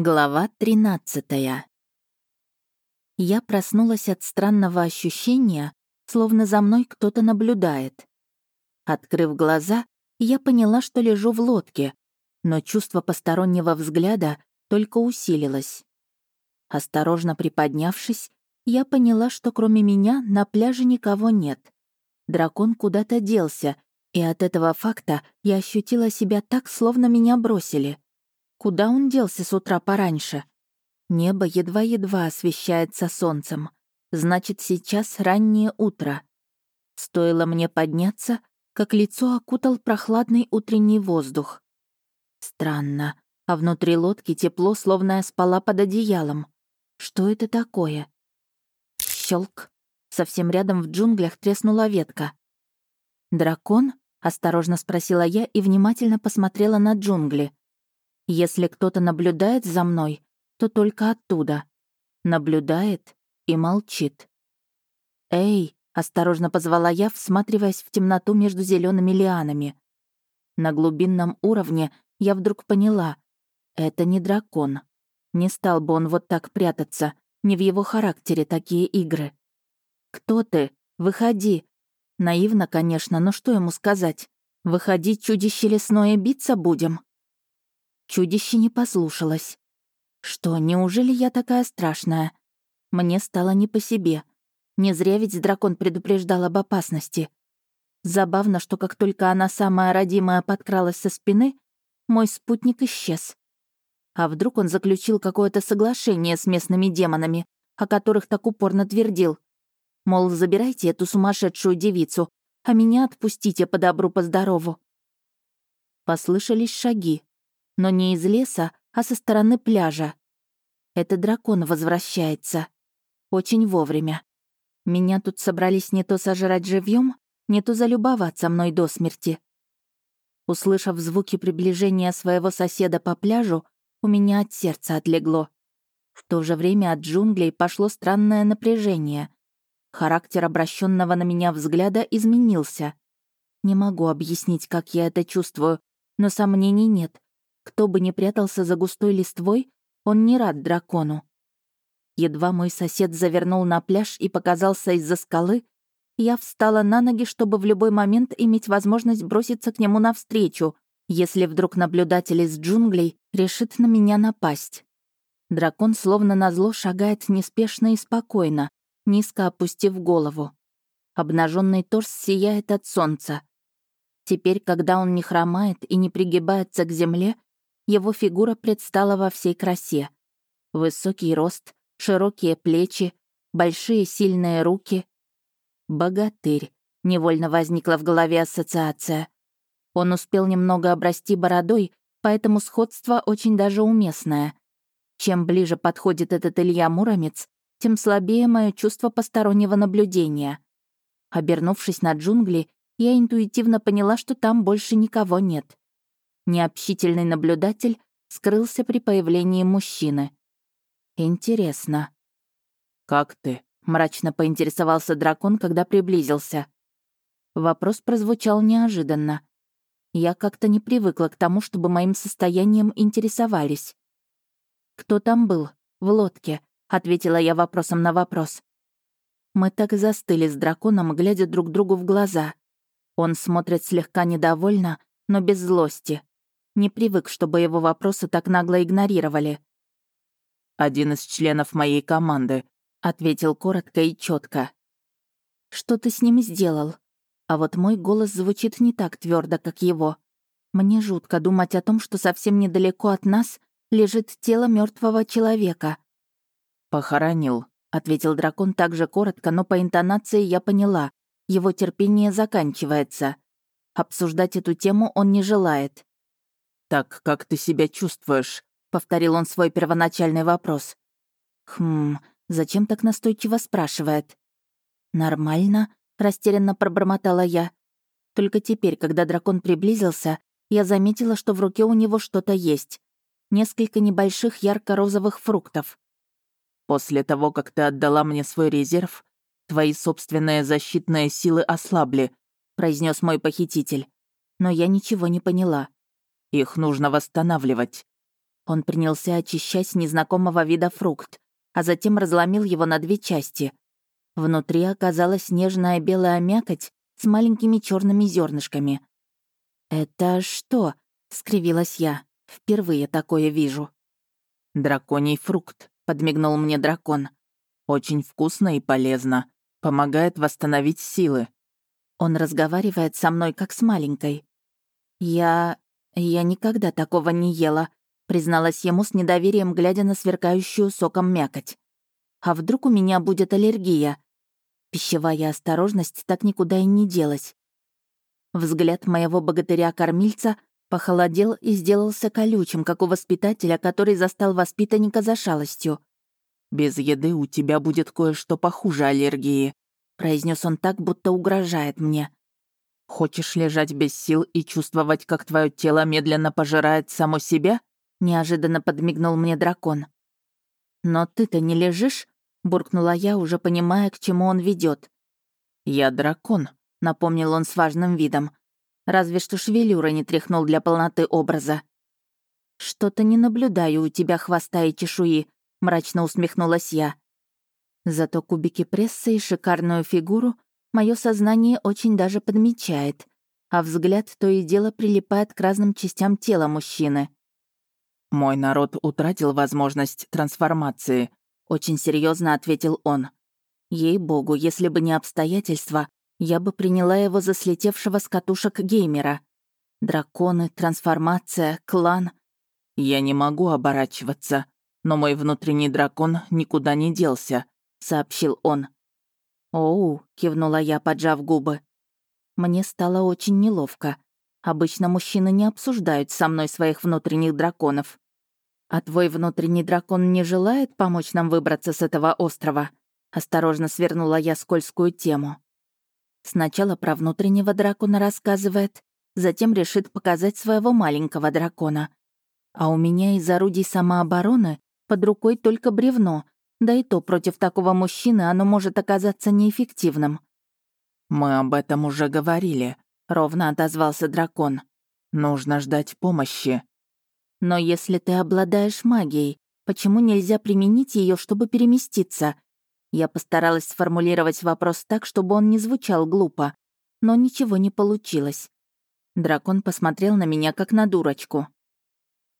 Глава 13 Я проснулась от странного ощущения, словно за мной кто-то наблюдает. Открыв глаза, я поняла, что лежу в лодке, но чувство постороннего взгляда только усилилось. Осторожно приподнявшись, я поняла, что кроме меня на пляже никого нет. Дракон куда-то делся, и от этого факта я ощутила себя так, словно меня бросили. Куда он делся с утра пораньше? Небо едва-едва освещается солнцем. Значит, сейчас раннее утро. Стоило мне подняться, как лицо окутал прохладный утренний воздух. Странно, а внутри лодки тепло, словно я спала под одеялом. Что это такое? Щелк. Совсем рядом в джунглях треснула ветка. «Дракон?» — осторожно спросила я и внимательно посмотрела на джунгли. Если кто-то наблюдает за мной, то только оттуда. Наблюдает и молчит. «Эй!» — осторожно позвала я, всматриваясь в темноту между зелеными лианами. На глубинном уровне я вдруг поняла — это не дракон. Не стал бы он вот так прятаться, не в его характере такие игры. «Кто ты? Выходи!» Наивно, конечно, но что ему сказать? «Выходи, чудище лесное, биться будем!» Чудище не послушалось. Что, неужели я такая страшная? Мне стало не по себе. Не зря ведь дракон предупреждал об опасности. Забавно, что как только она самая родимая подкралась со спины, мой спутник исчез. А вдруг он заключил какое-то соглашение с местными демонами, о которых так упорно твердил? Мол, забирайте эту сумасшедшую девицу, а меня отпустите по добру, по. Послышались шаги но не из леса, а со стороны пляжа. Это дракон возвращается. Очень вовремя. Меня тут собрались не то сожрать живьем, не то залюбоваться мной до смерти. Услышав звуки приближения своего соседа по пляжу, у меня от сердца отлегло. В то же время от джунглей пошло странное напряжение. Характер обращенного на меня взгляда изменился. Не могу объяснить, как я это чувствую, но сомнений нет. Кто бы ни прятался за густой листвой, он не рад дракону. Едва мой сосед завернул на пляж и показался из-за скалы, я встала на ноги, чтобы в любой момент иметь возможность броситься к нему навстречу, если вдруг наблюдатель из джунглей решит на меня напасть. Дракон словно назло шагает неспешно и спокойно, низко опустив голову. Обнаженный торс сияет от солнца. Теперь, когда он не хромает и не пригибается к земле, его фигура предстала во всей красе. Высокий рост, широкие плечи, большие сильные руки. «Богатырь», — невольно возникла в голове ассоциация. Он успел немного обрасти бородой, поэтому сходство очень даже уместное. Чем ближе подходит этот Илья Муромец, тем слабее мое чувство постороннего наблюдения. Обернувшись на джунгли, я интуитивно поняла, что там больше никого нет. Необщительный наблюдатель скрылся при появлении мужчины. Интересно. «Как ты?» — мрачно поинтересовался дракон, когда приблизился. Вопрос прозвучал неожиданно. Я как-то не привыкла к тому, чтобы моим состоянием интересовались. «Кто там был? В лодке?» — ответила я вопросом на вопрос. Мы так и застыли с драконом, глядя друг другу в глаза. Он смотрит слегка недовольно, но без злости. Не привык, чтобы его вопросы так нагло игнорировали. «Один из членов моей команды», — ответил коротко и четко. «Что ты с ним сделал?» А вот мой голос звучит не так твердо, как его. Мне жутко думать о том, что совсем недалеко от нас лежит тело мертвого человека. «Похоронил», — ответил дракон так же коротко, но по интонации я поняла. Его терпение заканчивается. Обсуждать эту тему он не желает. «Так как ты себя чувствуешь?» — повторил он свой первоначальный вопрос. «Хм, зачем так настойчиво спрашивает?» «Нормально», — растерянно пробормотала я. Только теперь, когда дракон приблизился, я заметила, что в руке у него что-то есть. Несколько небольших ярко-розовых фруктов. «После того, как ты отдала мне свой резерв, твои собственные защитные силы ослабли», — произнес мой похититель. Но я ничего не поняла. Их нужно восстанавливать. Он принялся очищать незнакомого вида фрукт, а затем разломил его на две части. Внутри оказалась нежная белая мякоть с маленькими черными зернышками. «Это что?» — скривилась я. «Впервые такое вижу». «Драконий фрукт», — подмигнул мне дракон. «Очень вкусно и полезно. Помогает восстановить силы». Он разговаривает со мной как с маленькой. «Я... я никогда такого не ела», призналась ему с недоверием, глядя на сверкающую соком мякоть. «А вдруг у меня будет аллергия?» Пищевая осторожность так никуда и не делась. Взгляд моего богатыря-кормильца похолодел и сделался колючим, как у воспитателя, который застал воспитанника за шалостью. «Без еды у тебя будет кое-что похуже аллергии», произнес он так, будто угрожает мне. «Хочешь лежать без сил и чувствовать, как твое тело медленно пожирает само себя?» Неожиданно подмигнул мне дракон. «Но ты-то не лежишь?» — буркнула я, уже понимая, к чему он ведет. «Я дракон», — напомнил он с важным видом. Разве что шевелюра не тряхнул для полноты образа. «Что-то не наблюдаю у тебя хвоста и чешуи», — мрачно усмехнулась я. Зато кубики пресса и шикарную фигуру мое сознание очень даже подмечает, а взгляд то и дело прилипает к разным частям тела мужчины. «Мой народ утратил возможность трансформации», — очень серьезно ответил он. «Ей-богу, если бы не обстоятельства, я бы приняла его за слетевшего с катушек геймера. Драконы, трансформация, клан. Я не могу оборачиваться, но мой внутренний дракон никуда не делся», — сообщил он. «Оу», — кивнула я, поджав губы. Мне стало очень неловко. Обычно мужчины не обсуждают со мной своих внутренних драконов. А твой внутренний дракон не желает помочь нам выбраться с этого острова? Осторожно свернула я скользкую тему. Сначала про внутреннего дракона рассказывает, затем решит показать своего маленького дракона. А у меня из орудий самообороны под рукой только бревно, да и то против такого мужчины оно может оказаться неэффективным. «Мы об этом уже говорили», — ровно отозвался дракон. «Нужно ждать помощи». «Но если ты обладаешь магией, почему нельзя применить ее, чтобы переместиться?» Я постаралась сформулировать вопрос так, чтобы он не звучал глупо, но ничего не получилось. Дракон посмотрел на меня, как на дурочку.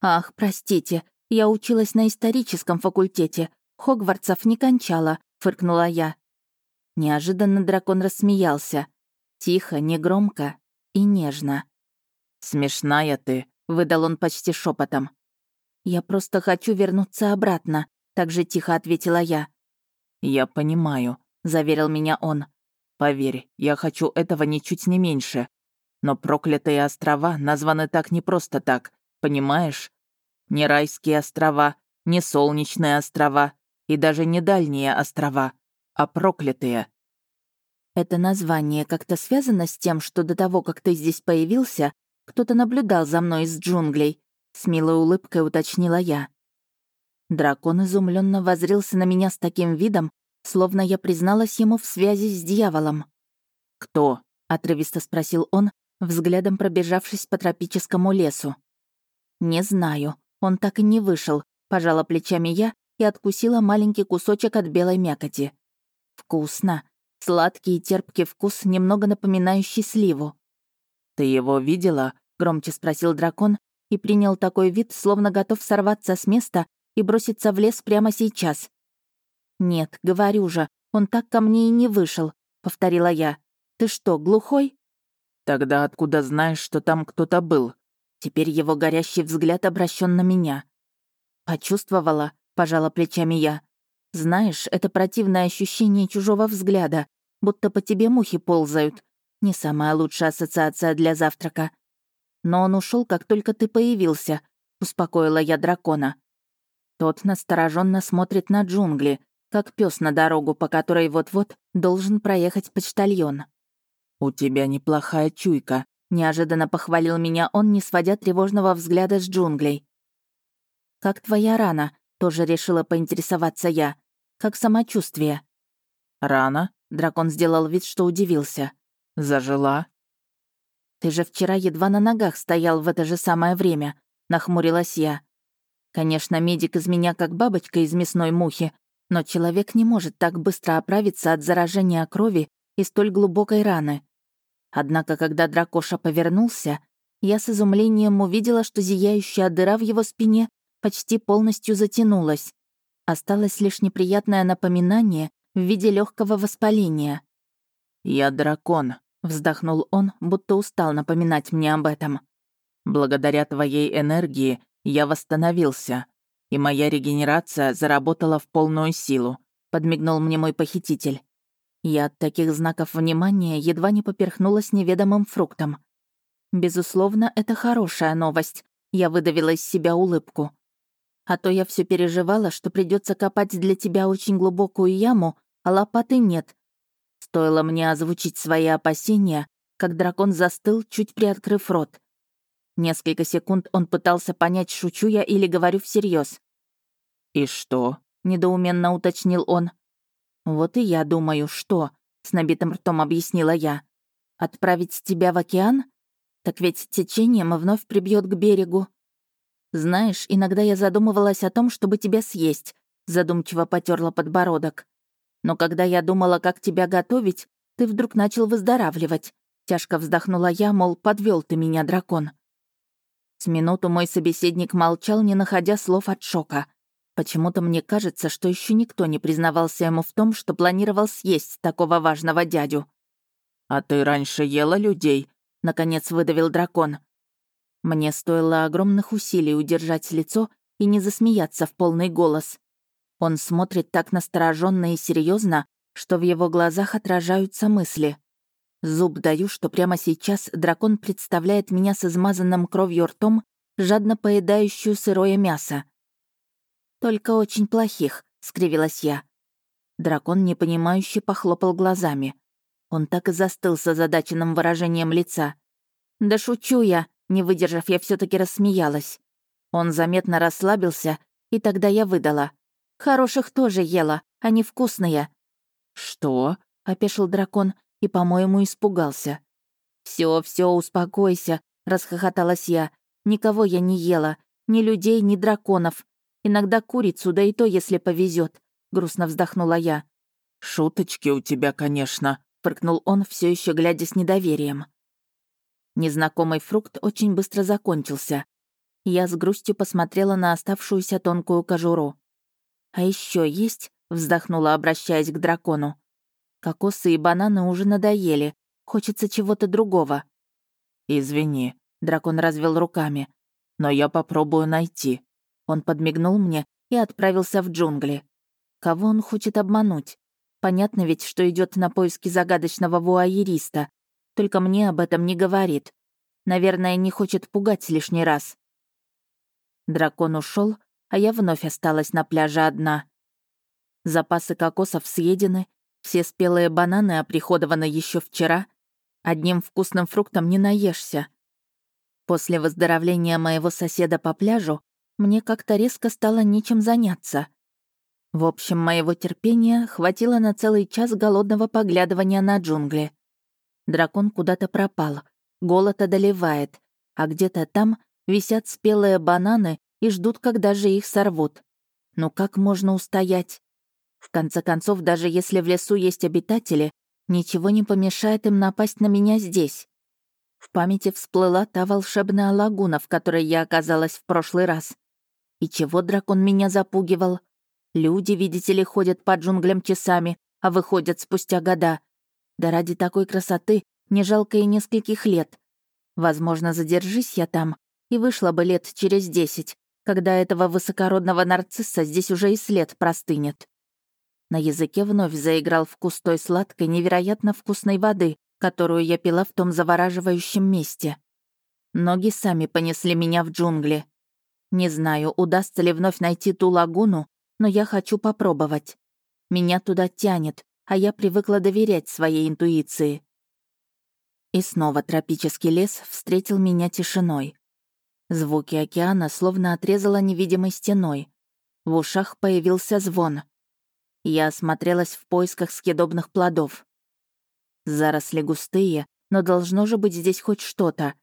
«Ах, простите, я училась на историческом факультете. Хогвартсов не кончала», — фыркнула я. Неожиданно дракон рассмеялся. Тихо, негромко и нежно. «Смешная ты», — выдал он почти шепотом. «Я просто хочу вернуться обратно», — так же тихо ответила я. «Я понимаю», — заверил меня он. «Поверь, я хочу этого ничуть не меньше. Но проклятые острова названы так не просто так, понимаешь? Не райские острова, не солнечные острова и даже не дальние острова, а проклятые. Это название как-то связано с тем, что до того, как ты здесь появился, кто-то наблюдал за мной из джунглей», — с милой улыбкой уточнила я. Дракон изумленно возрился на меня с таким видом, словно я призналась ему в связи с дьяволом. «Кто?» — отрывисто спросил он, взглядом пробежавшись по тропическому лесу. «Не знаю, он так и не вышел», — пожала плечами я и откусила маленький кусочек от белой мякоти. «Вкусно. Сладкий и терпкий вкус, немного напоминающий сливу. «Ты его видела?» — громче спросил дракон и принял такой вид, словно готов сорваться с места и броситься в лес прямо сейчас. «Нет, говорю же, он так ко мне и не вышел», — повторила я. «Ты что, глухой?» «Тогда откуда знаешь, что там кто-то был?» Теперь его горящий взгляд обращен на меня. «Почувствовала», — пожала плечами я. «Знаешь, это противное ощущение чужого взгляда, будто по тебе мухи ползают. Не самая лучшая ассоциация для завтрака. Но он ушел, как только ты появился, успокоила я дракона. Тот настороженно смотрит на джунгли, как пес на дорогу, по которой вот-вот должен проехать почтальон. «У тебя неплохая чуйка», — неожиданно похвалил меня он, не сводя тревожного взгляда с джунглей. «Как твоя рана?» — тоже решила поинтересоваться я. «Как самочувствие?» «Рана?» Дракон сделал вид, что удивился. «Зажила?» «Ты же вчера едва на ногах стоял в это же самое время», — нахмурилась я. Конечно, медик из меня как бабочка из мясной мухи, но человек не может так быстро оправиться от заражения крови и столь глубокой раны. Однако, когда дракоша повернулся, я с изумлением увидела, что зияющая дыра в его спине почти полностью затянулась. Осталось лишь неприятное напоминание в виде легкого воспаления. «Я дракон», — вздохнул он, будто устал напоминать мне об этом. «Благодаря твоей энергии я восстановился, и моя регенерация заработала в полную силу», — подмигнул мне мой похититель. Я от таких знаков внимания едва не поперхнулась неведомым фруктом. Безусловно, это хорошая новость. Я выдавила из себя улыбку. А то я все переживала, что придется копать для тебя очень глубокую яму, а лопаты нет. Стоило мне озвучить свои опасения, как дракон застыл, чуть приоткрыв рот. Несколько секунд он пытался понять, шучу я или говорю всерьез. «И что?» — недоуменно уточнил он. «Вот и я думаю, что?» — с набитым ртом объяснила я. «Отправить тебя в океан? Так ведь течением вновь прибьет к берегу. Знаешь, иногда я задумывалась о том, чтобы тебя съесть», — задумчиво потерла подбородок. «Но когда я думала, как тебя готовить, ты вдруг начал выздоравливать». Тяжко вздохнула я, мол, подвел ты меня, дракон. С минуту мой собеседник молчал, не находя слов от шока. Почему-то мне кажется, что еще никто не признавался ему в том, что планировал съесть такого важного дядю. «А ты раньше ела людей?» — наконец выдавил дракон. Мне стоило огромных усилий удержать лицо и не засмеяться в полный голос. Он смотрит так настороженно и серьезно, что в его глазах отражаются мысли. Зуб даю, что прямо сейчас дракон представляет меня с измазанным кровью ртом, жадно поедающую сырое мясо. «Только очень плохих», — скривилась я. Дракон, непонимающе, похлопал глазами. Он так и застыл с озадаченным выражением лица. «Да шучу я», не выдержав, я все таки рассмеялась. Он заметно расслабился, и тогда я выдала. «Хороших тоже ела, они вкусные». «Что?» — опешил дракон и, по-моему, испугался. Все, все, успокойся», — расхохоталась я. «Никого я не ела. Ни людей, ни драконов. Иногда курицу, да и то, если повезет. грустно вздохнула я. «Шуточки у тебя, конечно», — фыркнул он, все еще глядя с недоверием. Незнакомый фрукт очень быстро закончился. Я с грустью посмотрела на оставшуюся тонкую кожуру. «А еще есть?» — вздохнула, обращаясь к дракону. «Кокосы и бананы уже надоели. Хочется чего-то другого». «Извини», — дракон развел руками. «Но я попробую найти». Он подмигнул мне и отправился в джунгли. Кого он хочет обмануть? Понятно ведь, что идет на поиски загадочного вуайериста, только мне об этом не говорит. Наверное, не хочет пугать лишний раз. Дракон ушел, а я вновь осталась на пляже одна. Запасы кокосов съедены, все спелые бананы оприходованы еще вчера. Одним вкусным фруктом не наешься. После выздоровления моего соседа по пляжу мне как-то резко стало нечем заняться. В общем, моего терпения хватило на целый час голодного поглядывания на джунгли. Дракон куда-то пропал. Голод одолевает. А где-то там висят спелые бананы и ждут, когда же их сорвут. Ну как можно устоять? В конце концов, даже если в лесу есть обитатели, ничего не помешает им напасть на меня здесь. В памяти всплыла та волшебная лагуна, в которой я оказалась в прошлый раз. И чего дракон меня запугивал? Люди, видите ли, ходят по джунглям часами, а выходят спустя года. Да ради такой красоты не жалко и нескольких лет. Возможно, задержись я там, и вышла бы лет через десять, когда этого высокородного нарцисса здесь уже и след простынет. На языке вновь заиграл вкус той сладкой, невероятно вкусной воды, которую я пила в том завораживающем месте. Ноги сами понесли меня в джунгли. Не знаю, удастся ли вновь найти ту лагуну, но я хочу попробовать. Меня туда тянет, а я привыкла доверять своей интуиции. И снова тропический лес встретил меня тишиной. Звуки океана словно отрезало невидимой стеной. В ушах появился звон. Я осмотрелась в поисках съедобных плодов. Заросли густые, но должно же быть здесь хоть что-то.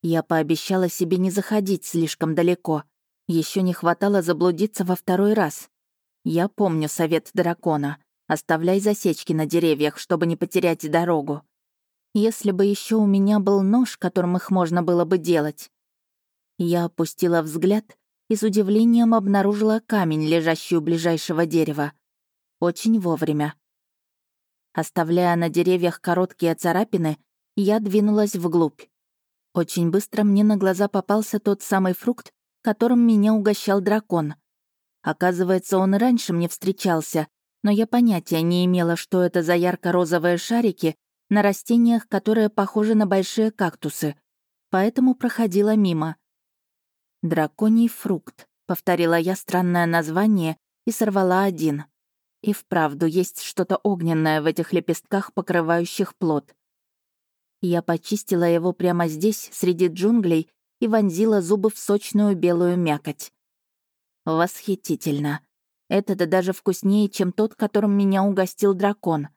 Я пообещала себе не заходить слишком далеко. Еще не хватало заблудиться во второй раз. Я помню совет дракона. Оставляй засечки на деревьях, чтобы не потерять дорогу. Если бы еще у меня был нож, которым их можно было бы делать. Я опустила взгляд и с удивлением обнаружила камень, лежащий у ближайшего дерева. Очень вовремя. Оставляя на деревьях короткие царапины, я двинулась вглубь. Очень быстро мне на глаза попался тот самый фрукт, которым меня угощал дракон. Оказывается, он и раньше мне встречался, но я понятия не имела, что это за ярко-розовые шарики, на растениях, которые похожи на большие кактусы, поэтому проходила мимо. «Драконий фрукт», — повторила я странное название и сорвала один. И вправду есть что-то огненное в этих лепестках, покрывающих плод. Я почистила его прямо здесь, среди джунглей, и вонзила зубы в сочную белую мякоть. Восхитительно. Это-то даже вкуснее, чем тот, которым меня угостил дракон.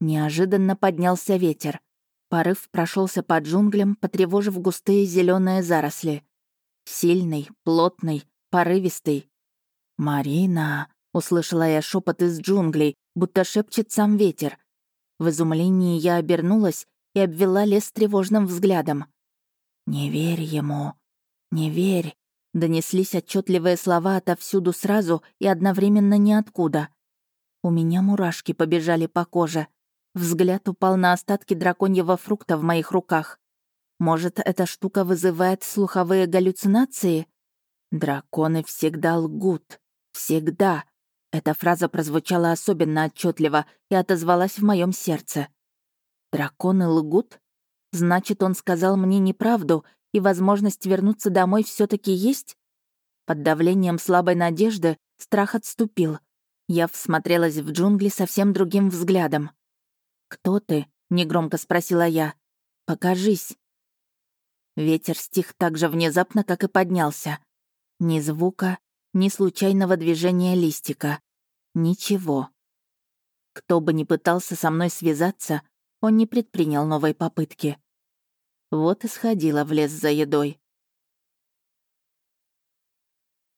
Неожиданно поднялся ветер. Порыв прошелся по джунглям, потревожив густые зеленые заросли. Сильный, плотный, порывистый. «Марина!» — услышала я шепот из джунглей, будто шепчет сам ветер. В изумлении я обернулась и обвела лес тревожным взглядом. «Не верь ему! Не верь!» Донеслись отчетливые слова отовсюду сразу и одновременно ниоткуда. У меня мурашки побежали по коже. Взгляд упал на остатки драконьего фрукта в моих руках. Может, эта штука вызывает слуховые галлюцинации? Драконы всегда лгут. Всегда. Эта фраза прозвучала особенно отчетливо и отозвалась в моем сердце. Драконы лгут? Значит, он сказал мне неправду, и возможность вернуться домой все таки есть? Под давлением слабой надежды страх отступил. Я всмотрелась в джунгли совсем другим взглядом. «Кто ты?» — негромко спросила я. «Покажись». Ветер стих так же внезапно, как и поднялся. Ни звука, ни случайного движения листика. Ничего. Кто бы ни пытался со мной связаться, он не предпринял новой попытки. Вот и сходила в лес за едой.